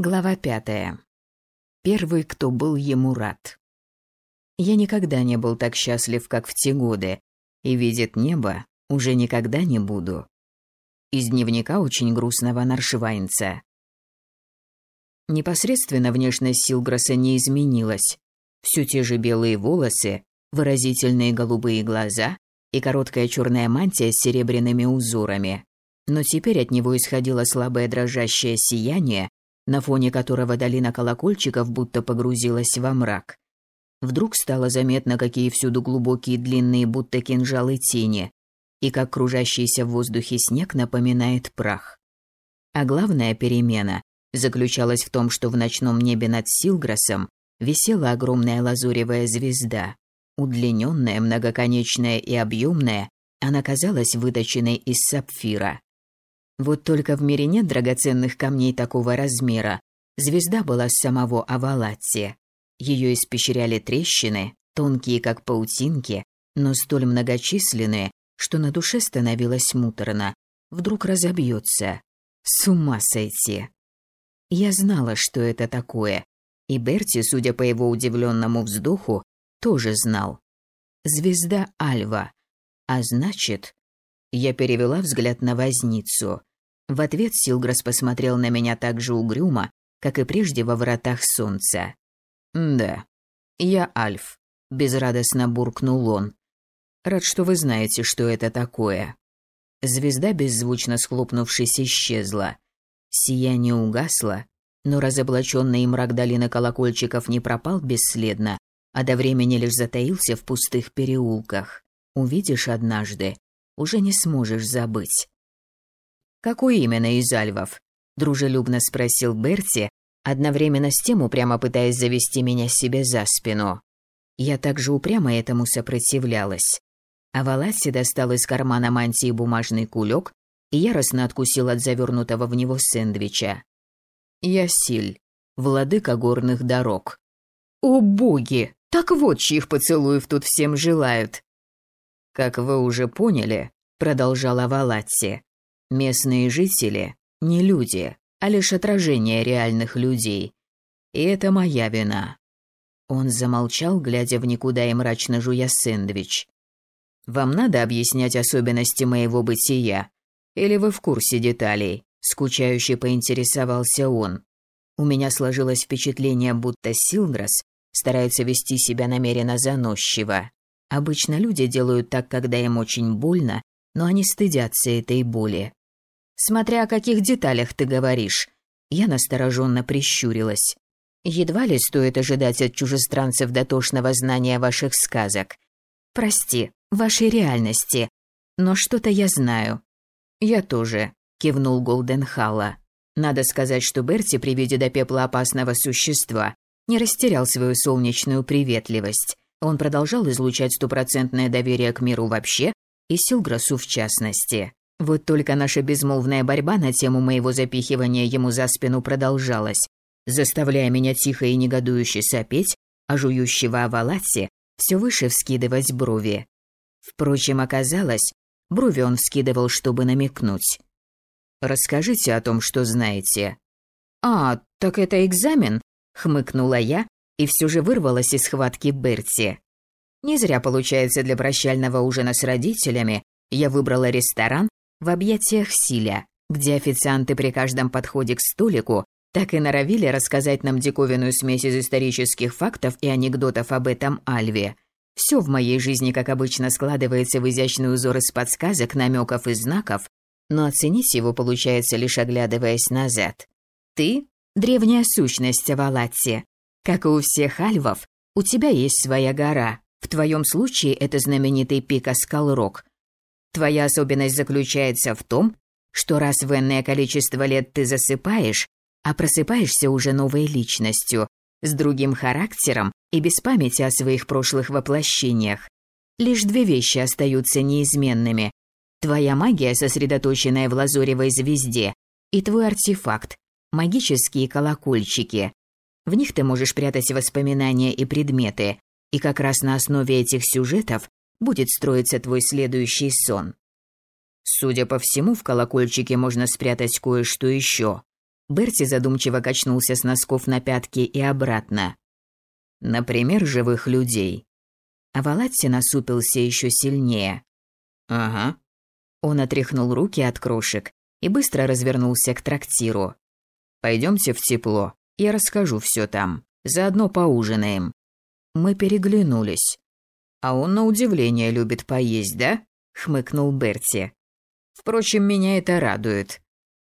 Глава пятая. Первый, кто был ему рад. Я никогда не был так счастлив, как в те годы, и видит небо уже никогда не буду. Из дневника очень грустного наршвайнца. Непосредственно внешность Силграса не изменилась. Все те же белые волосы, выразительные голубые глаза и короткая черная мантия с серебряными узорами. Но теперь от него исходило слабое дрожащее сияние, на фоне которого долина колокольчиков будто погрузилась во мрак. Вдруг стало заметно, какие всюду глубокие длинные будто кинжалы тени, и как кружащийся в воздухе снег напоминает прах. А главная перемена заключалась в том, что в ночном небе над Силграсом висела огромная лазуревая звезда. Удлиненная, многоконечная и объемная, она казалась выточенной из сапфира. Вот только в мире нет драгоценных камней такого размера. Звезда была с самого Авалатти. Ее испещряли трещины, тонкие как паутинки, но столь многочисленные, что на душе становилось муторно. Вдруг разобьется. С ума сойти. Я знала, что это такое. И Берти, судя по его удивленному вздоху, тоже знал. Звезда Альва. А значит... Я перевела взгляд на возницу. В ответ Силграс посмотрел на меня так же угрюмо, как и прежде во вратах солнца. «Да, я Альф», — безрадостно буркнул он. «Рад, что вы знаете, что это такое». Звезда, беззвучно схлопнувшись, исчезла. Сияние угасло, но разоблаченный мрак долины колокольчиков не пропал бесследно, а до времени лишь затаился в пустых переулках. Увидишь однажды, уже не сможешь забыть. «Какой именно из альвов?» – дружелюбно спросил Берти, одновременно с тем упрямо пытаясь завести меня себе за спину. Я также упрямо этому сопротивлялась. А Валасси достал из кармана мантии бумажный кулек и яростно откусил от завернутого в него сэндвича. «Я Силь, владыка горных дорог». «О боги! Так вот, чьих поцелуев тут всем желают!» «Как вы уже поняли», — продолжала Валатси, Местные жители – не люди, а лишь отражение реальных людей. И это моя вина. Он замолчал, глядя в никуда и мрачно жуя сэндвич. «Вам надо объяснять особенности моего бытия? Или вы в курсе деталей?» Скучающе поинтересовался он. У меня сложилось впечатление, будто Силграс старается вести себя намеренно заносчиво. Обычно люди делают так, когда им очень больно, но они стыдятся этой боли. Смотря о каких деталях ты говоришь. Я настороженно прищурилась. Едва ли стоит ожидать от чужестранцев дотошного знания ваших сказок. Прости, вашей реальности. Но что-то я знаю. Я тоже, кивнул Голденхалла. Надо сказать, что Берти при виде до пепла опасного существа не растерял свою солнечную приветливость. Он продолжал излучать стопроцентное доверие к миру вообще и Силграсу в частности. Вот только наша безмолвная борьба на тему моего запихивания ему за спину продолжалась, заставляя меня тихо и негодующе сопеть, а жующего Авалатси все выше вскидывать брови. Впрочем, оказалось, брови он вскидывал, чтобы намекнуть. «Расскажите о том, что знаете». «А, так это экзамен?» — хмыкнула я и все же вырвалась из схватки Берти. Не зря, получается, для прощального ужина с родителями я выбрала ресторан, в объятиях Силя, где официанты при каждом подходе к столику так и норовили рассказать нам диковинную смесь из исторических фактов и анекдотов об этом Альве. Все в моей жизни, как обычно, складывается в изящный узор из подсказок, намеков и знаков, но оценить его получается лишь оглядываясь назад. Ты – древняя сущность Авалатти. Как и у всех альвов, у тебя есть своя гора. В твоем случае это знаменитый пик Аскалрок, Твоя особенность заключается в том, что раз в энное количество лет ты засыпаешь, а просыпаешься уже новой личностью, с другим характером и без памяти о своих прошлых воплощениях. Лишь две вещи остаются неизменными. Твоя магия, сосредоточенная в лазуревой звезде, и твой артефакт – магические колокольчики. В них ты можешь прятать воспоминания и предметы, и как раз на основе этих сюжетов будет строиться твой следующий сон. Судя по всему, в колокольчике можно спрятать кое-что еще. Берти задумчиво качнулся с носков на пятки и обратно. Например, живых людей. А Валатти насупился еще сильнее. Ага. Он отряхнул руки от крошек и быстро развернулся к трактиру. Пойдемте в тепло, я расскажу все там. Заодно поужинаем. Мы переглянулись. А он на удивление любит поесть, да? хмыкнул Берти. Впрочем, меня это радует.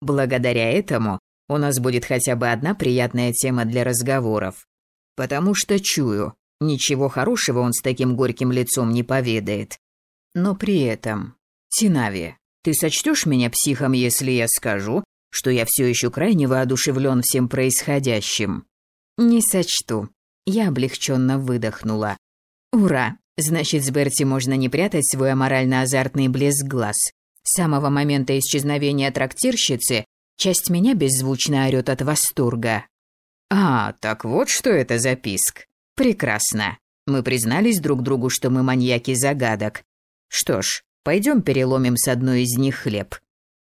Благодаря этому у нас будет хотя бы одна приятная тема для разговоров. Потому что чую, ничего хорошего он с таким горьким лицом не поведает. Но при этом, Тинави, ты сочтешь меня психом, если я скажу, что я все еще крайне воодушевлен всем происходящим? Не сочту. Я облегченно выдохнула. Ура! Значит, с Берти можно не прятать свой аморально-азартный блеск глаз. С самого момента исчезновения трактирщицы часть меня беззвучно орёт от восторга. А, так вот что это за писк. Прекрасно. Мы признались друг другу, что мы маньяки загадок. Что ж, пойдем переломим с одной из них хлеб.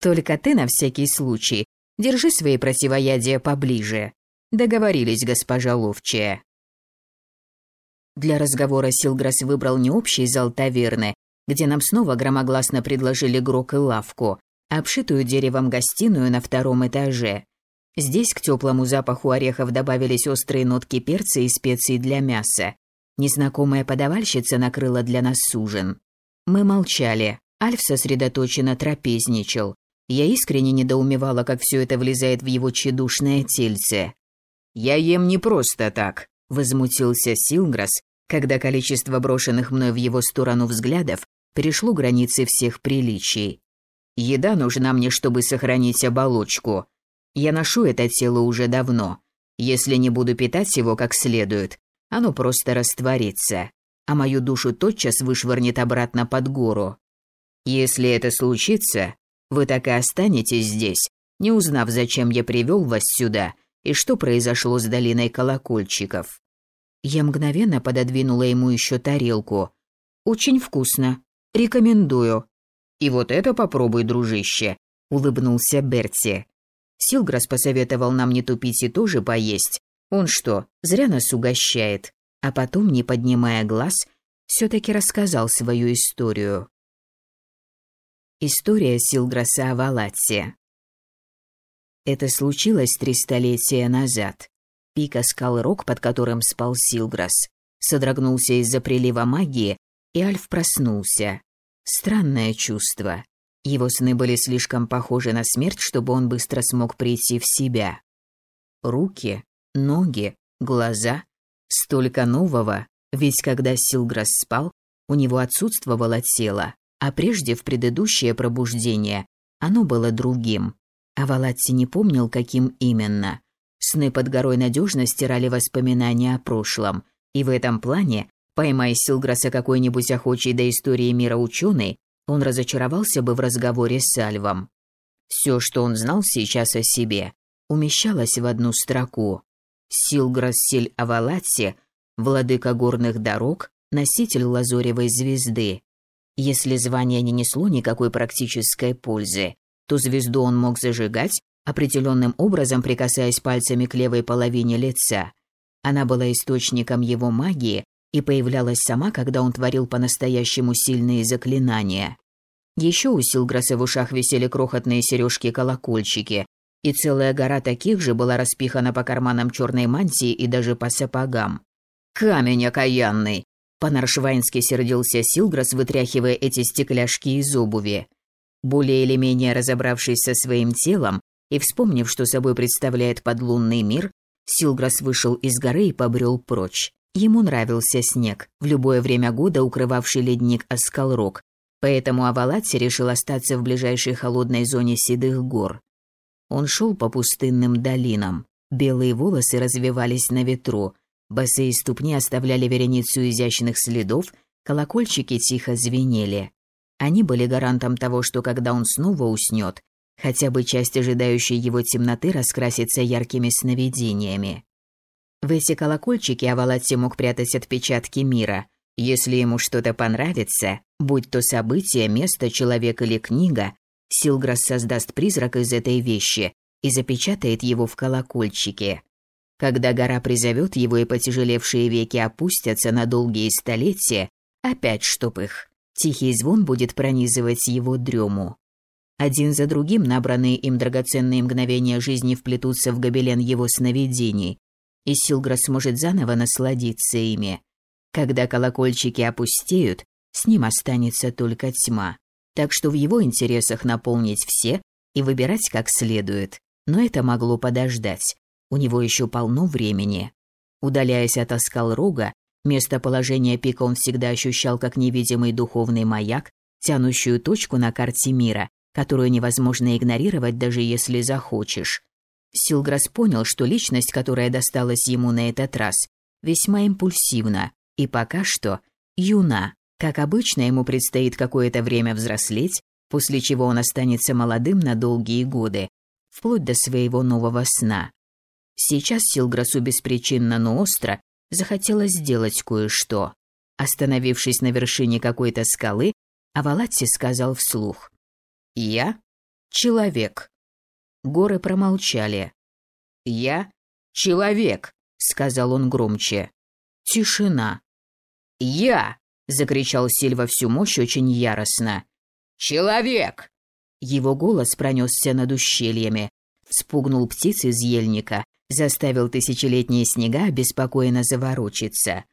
Только ты на всякий случай держи свои противоядия поближе. Договорились, госпожа Ловчая. Для разговора Силграс выбрал не общий зал таверны, где нам снова громогласно предложили грок и лавку, а обшитую деревом гостиную на втором этаже. Здесь к теплому запаху орехов добавились острые нотки перца и специй для мяса. Незнакомая подавальщица накрыла для нас ужин. Мы молчали. Альф сосредоточенно трапезничал. Я искренне недоумевала, как все это влезает в его тщедушное тельце. «Я ем не просто так», — возмутился Силграс, когда количество брошенных мной в его сторону взглядов перешло границы всех приличий. «Еда нужна мне, чтобы сохранить оболочку. Я ношу это тело уже давно. Если не буду питать его как следует, оно просто растворится, а мою душу тотчас вышвырнет обратно под гору. Если это случится, вы так и останетесь здесь, не узнав, зачем я привел вас сюда и что произошло с долиной колокольчиков. Я мгновенно пододвинула ему еще тарелку. Очень вкусно. Рекомендую. И вот это попробуй, дружище, улыбнулся Берти. Силграс посоветовал нам не тупить и тоже поесть. Он что, зря нас угощает? А потом, не поднимая глаз, все-таки рассказал свою историю. История Силграса о Валатсе. Это случилось три столетия назад. Пик оскал рог, под которым спал Силграс, содрогнулся из-за прилива магии, и Альф проснулся. Странное чувство. Его сны были слишком похожи на смерть, чтобы он быстро смог прийти в себя. Руки, ноги, глаза. Столько нового, ведь когда Силграс спал, у него отсутствовало тело, а прежде в предыдущее пробуждение оно было другим. А Валатти не помнил, каким именно. Сны под горой надежно стирали воспоминания о прошлом, и в этом плане, поймая Силграса какой-нибудь охочий до истории мира ученый, он разочаровался бы в разговоре с Альвом. Все, что он знал сейчас о себе, умещалось в одну строку. Силграс Силь Авалатси, владыка горных дорог, носитель лазоревой звезды. Если звание не несло никакой практической пользы, то звезду он мог зажигать, определенным образом прикасаясь пальцами к левой половине лица. Она была источником его магии и появлялась сама, когда он творил по-настоящему сильные заклинания. Еще у Силграса в ушах висели крохотные сережки-колокольчики, и целая гора таких же была распихана по карманам черной мантии и даже по сапогам. «Камень окаянный!» По-наршвайнски сердился Силграс, вытряхивая эти стекляшки из обуви. Более или менее разобравшись со своим телом и вспомнив, что собой представляет подлунный мир, Силграс вышел из горы и побрел прочь. Ему нравился снег, в любое время года укрывавший ледник Аскалрок, поэтому Авалатси решил остаться в ближайшей холодной зоне седых гор. Он шел по пустынным долинам. Белые волосы развивались на ветру, босые ступни оставляли вереницу изящных следов, колокольчики тихо звенели. Они были гарантом того, что когда он снова уснет, хотя бы часть ожидающей его темноты раскрасится яркими сновидениями. В эти колокольчики Авалатти мог прятать отпечатки мира. Если ему что-то понравится, будь то событие, место, человек или книга, Силграс создаст призрак из этой вещи и запечатает его в колокольчике. Когда гора призовет его и потяжелевшие веки опустятся на долгие столетия, опять чтоб их, тихий звон будет пронизывать его дрему. Один за другим набранные им драгоценные мгновения жизни вплетутся в гобелен его сновидений, и Силграс сможет заново насладиться ими. Когда колокольчики опустеют, с ним останется только тьма. Так что в его интересах наполнить все и выбирать как следует. Но это могло подождать. У него еще полно времени. Удаляясь от Аскалрога, местоположение пика он всегда ощущал как невидимый духовный маяк, тянущую точку на карте мира, которую невозможно игнорировать, даже если захочешь. Силграс понял, что личность, которая досталась ему на этот раз, весьма импульсивна и пока что юна. Как обычно, ему предстоит какое-то время взрослеть, после чего он останется молодым на долгие годы, вплоть до своего нового сна. Сейчас Силграсу беспричинно, но остро захотелось сделать кое-что. Остановившись на вершине какой-то скалы, Авалатти сказал вслух. «Я — человек». Горы промолчали. «Я — человек», — сказал он громче. Тишина. «Я!» — закричал Сильва всю мощь очень яростно. «Человек!» Его голос пронесся над ущельями, спугнул птиц из ельника, заставил тысячелетние снега обеспокоенно заворочиться.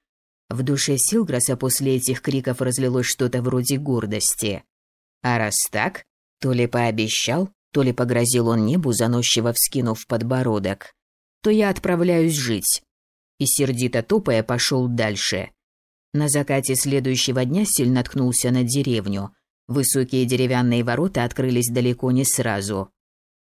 В душе Силграса после этих криков разлилось что-то вроде гордости. А раз так, то ли пообещал, то ли погрозил он небу, заносчиво вскинув подбородок, то я отправляюсь жить. И сердито топая пошел дальше. На закате следующего дня Силь наткнулся на деревню. Высокие деревянные ворота открылись далеко не сразу.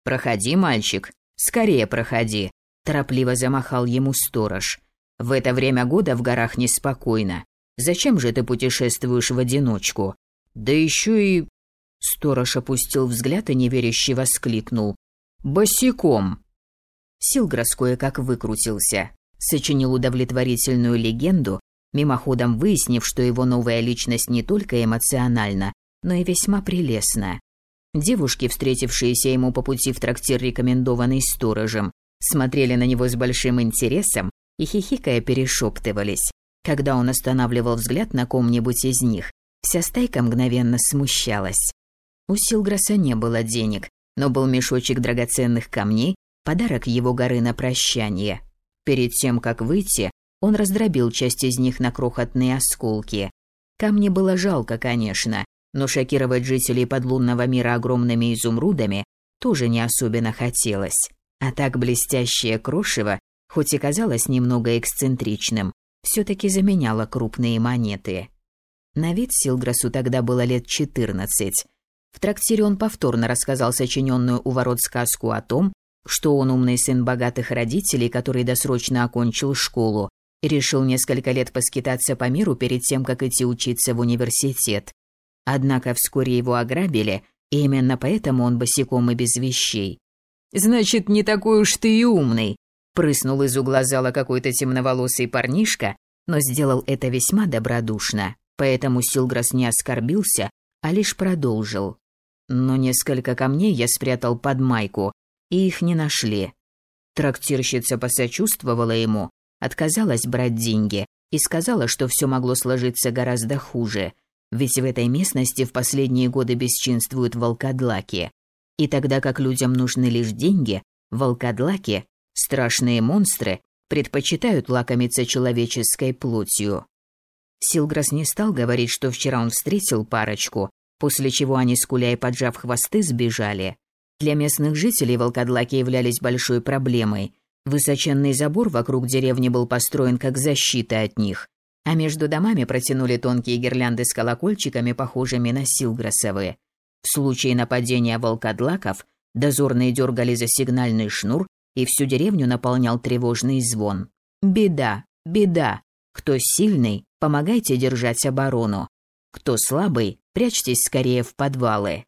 «Проходи, мальчик, скорее проходи», – торопливо замахал ему сторож. «В это время года в горах неспокойно. Зачем же ты путешествуешь в одиночку? Да еще и...» Сторож опустил взгляд и неверяще воскликнул. «Босиком!» Силграс кое-как выкрутился. Сочинил удовлетворительную легенду, мимоходом выяснив, что его новая личность не только эмоциональна, но и весьма прелестна. Девушки, встретившиеся ему по пути в трактир, рекомендованный сторожем, смотрели на него с большим интересом и хихикая перешептывались. Когда он останавливал взгляд на ком-нибудь из них, вся стайка мгновенно смущалась. У Силграса не было денег, но был мешочек драгоценных камней, подарок его горы на прощание. Перед тем, как выйти, он раздробил часть из них на крохотные осколки. Камни было жалко, конечно, но шокировать жителей подлунного мира огромными изумрудами тоже не особенно хотелось. А так блестящее крошево, хоть и казалось немного эксцентричным, все-таки заменяло крупные монеты. На вид Силграсу тогда было лет четырнадцать. В трактире он повторно рассказал сочиненную у ворот сказку о том, что он умный сын богатых родителей, который досрочно окончил школу, решил несколько лет поскитаться по миру перед тем, как идти учиться в университет. Однако вскоре его ограбили, и именно поэтому он босиком и без вещей. «Значит, не такой уж ты и умный», – прыснул из угла зала какой-то темноволосый парнишка, но сделал это весьма добродушно, поэтому Силграс не оскорбился, а лишь продолжил. Но несколько камней я спрятал под майку, и их не нашли. Трактирщица посочувствовала ему, отказалась брать деньги и сказала, что все могло сложиться гораздо хуже – ведь в этой местности в последние годы бесчинствуют волкодлаки. И тогда как людям нужны лишь деньги, волкодлаки, страшные монстры, предпочитают лакомиться человеческой плотью. Силграс не стал говорить, что вчера он встретил парочку, после чего они, скуля и поджав хвосты, сбежали. Для местных жителей волкодлаки являлись большой проблемой. Высоченный забор вокруг деревни был построен как защита от них, а между домами протянули тонкие гирлянды с колокольчиками, похожими на силграсовые. В случае нападения волкодлаков дозорные дергали за сигнальный шнур, и всю деревню наполнял тревожный звон. «Беда! Беда! Кто сильный, помогайте держать оборону. Кто слабый, прячьтесь скорее в подвалы».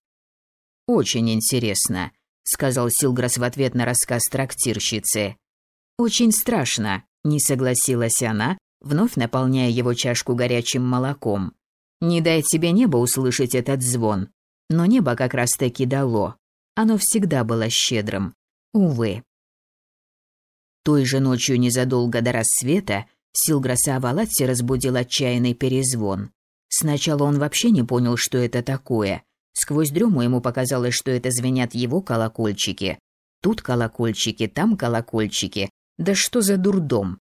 «Очень интересно», — сказал Силграс в ответ на рассказ трактирщицы. «Очень страшно», — не согласилась она, вновь наполняя его чашку горячим молоком. Не дай тебе небо услышать этот звон. Но небо как раз-таки дало. Оно всегда было щедрым. Увы. Той же ночью незадолго до рассвета Силграса Авалатти разбудил отчаянный перезвон. Сначала он вообще не понял, что это такое. Сквозь дрему ему показалось, что это звенят его колокольчики. Тут колокольчики, там колокольчики. Да что за дурдом?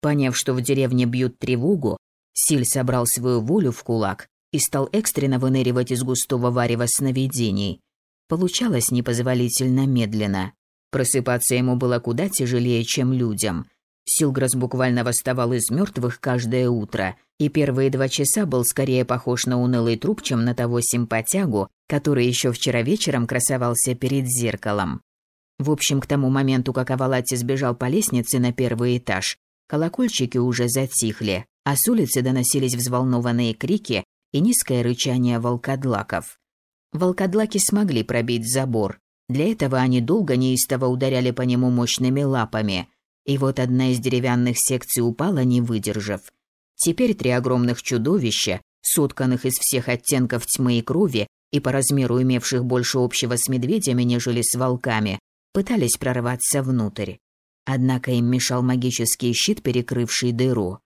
Поняв, что в деревне бьют тревогу, Силь собрал свою волю в кулак и стал экстренно выныривать из густого варева сновидений. Получалось непозволительно медленно. Просыпаться ему было куда тяжелее, чем людям. Силграс буквально восставал из мертвых каждое утро, и первые два часа был скорее похож на унылый труп, чем на того симпатягу, который еще вчера вечером красовался перед зеркалом. В общем, к тому моменту, как Авалати сбежал по лестнице на первый этаж, колокольчики уже затихли, а с улицы доносились взволнованные крики и низкое рычание волкодлаков. Волкодлаки смогли пробить забор. Для этого они долго неистово ударяли по нему мощными лапами. И вот одна из деревянных секций упала, не выдержав. Теперь три огромных чудовища, сотканных из всех оттенков тьмы и крови и по размеру имевших больше общего с медведями, нежели с волками, пытались прорваться внутрь. Однако им мешал магический щит, перекрывший дыру.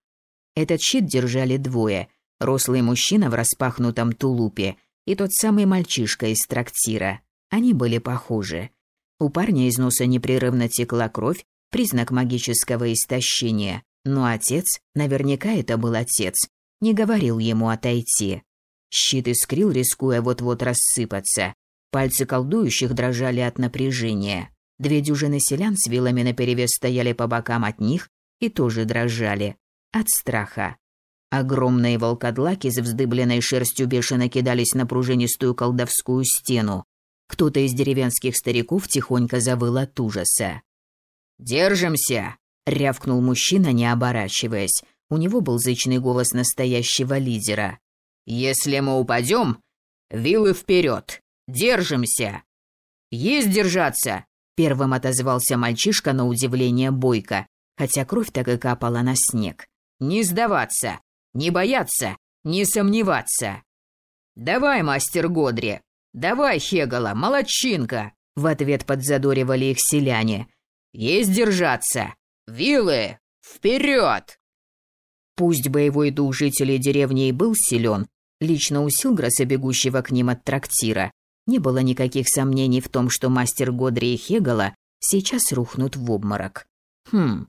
Этот щит держали двое. Рослый мужчина в распахнутом тулупе и тот самый мальчишка из трактира. Они были похожи. У парня из носа непрерывно текла кровь, признак магического истощения. Но отец, наверняка это был отец, не говорил ему отойти. Щит искрил, рискуя вот-вот рассыпаться. Пальцы колдующих дрожали от напряжения. Две дюжины селян с вилами наперевес стояли по бокам от них и тоже дрожали. От страха. Огромные волкодлаки с вздыбленной шерстью бешено кидались на пружинистую колдовскую стену. Кто-то из деревенских стариков тихонько завыл от ужаса. «Держимся!» рявкнул мужчина, не оборачиваясь. У него был зычный голос настоящего лидера. Если мы упадем, вилы вперед, держимся. Есть держаться. Первым отозвался мальчишка на удивление бойко, хотя кровь так и капала на снег. Не сдаваться, не бояться, не сомневаться. Давай, мастер Годри, давай, Хегала, молодчинка. В ответ подзадоривали их селяне. Есть держаться. Вилы! Вперед! Пусть боевой дух жителей деревни и был силен, лично у Силграса, бегущего к ним от трактира, не было никаких сомнений в том, что мастер Годри и Хегала сейчас рухнут в обморок. Хм,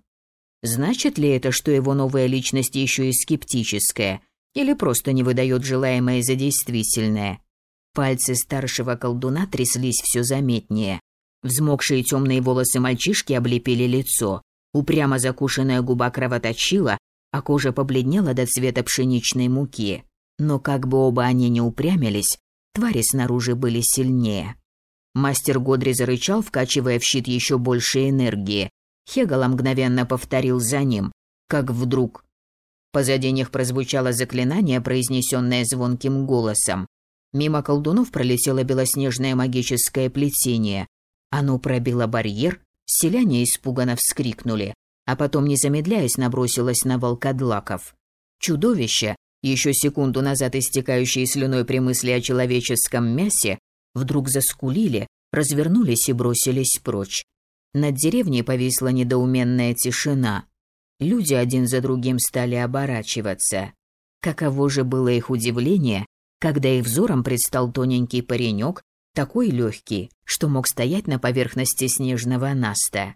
значит ли это, что его новая личность еще и скептическая, или просто не выдает желаемое за действительное? Пальцы старшего колдуна тряслись все заметнее. Взмокшие темные волосы мальчишки облепили лицо. Упрямо закушенная губа кровоточила, а кожа побледнела до цвета пшеничной муки. Но как бы оба они не упрямились, твари снаружи были сильнее. Мастер Годри зарычал, вкачивая в щит еще больше энергии. Хегала мгновенно повторил за ним, как вдруг... Позади них прозвучало заклинание, произнесенное звонким голосом. Мимо колдунов пролетело белоснежное магическое плетение. Оно пробило барьер, Селяне испуганно вскрикнули, а потом, не замедляясь, набросилась на волкодлаков. Чудовища, еще секунду назад истекающие слюной при мысли о человеческом мясе, вдруг заскулили, развернулись и бросились прочь. Над деревней повисла недоуменная тишина. Люди один за другим стали оборачиваться. Каково же было их удивление, когда их взором предстал тоненький паренек такой легкий, что мог стоять на поверхности снежного наста.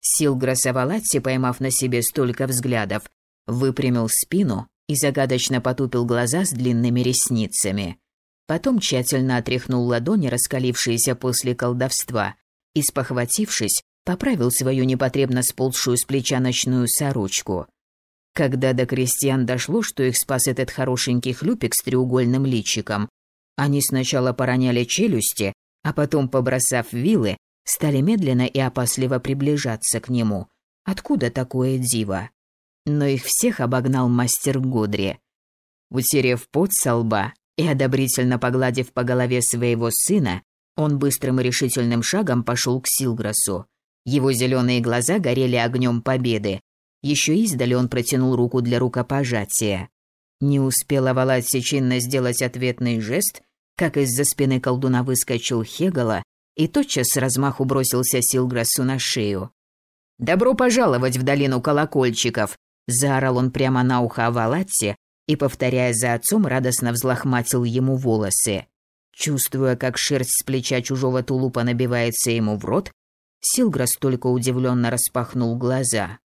Силгра Савалатти, поймав на себе столько взглядов, выпрямил спину и загадочно потупил глаза с длинными ресницами. Потом тщательно отряхнул ладони, раскалившиеся после колдовства, и, спохватившись, поправил свою непотребно сползшую с плеча ночную сорочку. Когда до крестьян дошло, что их спас этот хорошенький хлюпик с треугольным личиком, они сначала пороняли челюсти, а потом, побросав вилы, стали медленно и опасливо приближаться к нему. Откуда такое диво? Но их всех обогнал мастер Годри. Утерев пот со лба и одобрительно погладив по голове своего сына, он быстрым и решительным шагом пошел к Силграсу. Его зеленые глаза горели огнем победы. Еще издали он протянул руку для рукопожатия. Не успела Валатси чинно сделать ответный жест, как из-за спины колдуна выскочил Хегала и тотчас с размаху бросился Силграссу на шею. «Добро пожаловать в долину колокольчиков!» – заорал он прямо на ухо Авалатте и, повторяя за отцом, радостно взлохматил ему волосы. Чувствуя, как шерсть с плеча чужого тулупа набивается ему в рот, Силграс только удивленно распахнул глаза.